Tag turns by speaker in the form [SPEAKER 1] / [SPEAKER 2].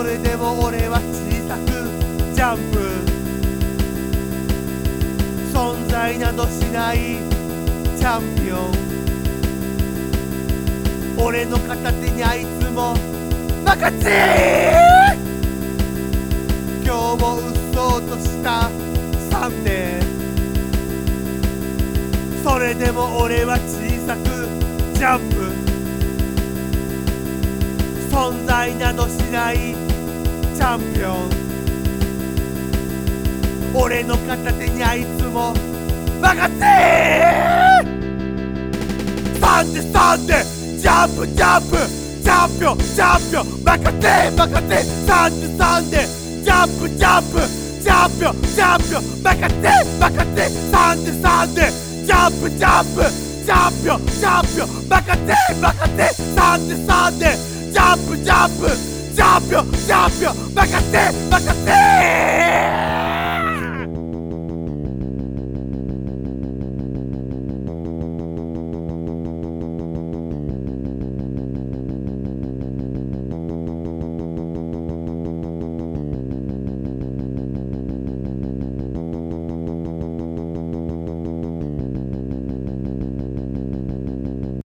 [SPEAKER 1] それでも俺は小さくジャンプ。存在などしないチャンピオン。俺の片手にあいつもバカチ今日もうっそうとしたサンデー。それでも俺は小さくジャンプ。存在などしないチャンピオン俺の片手にあいつもバカチサンデサンデジャンプジャンプチャンピオンチャンピオンバカテバカテサンデサンデジャンプジャンプチャンピオンチャンピオンバカテバカテサンデサンデジャンプジャンプチャンピオンチャンピオンバカテバカテサンデサンデジャンプジャンプチャンピオンチャンピオンバカテバカテ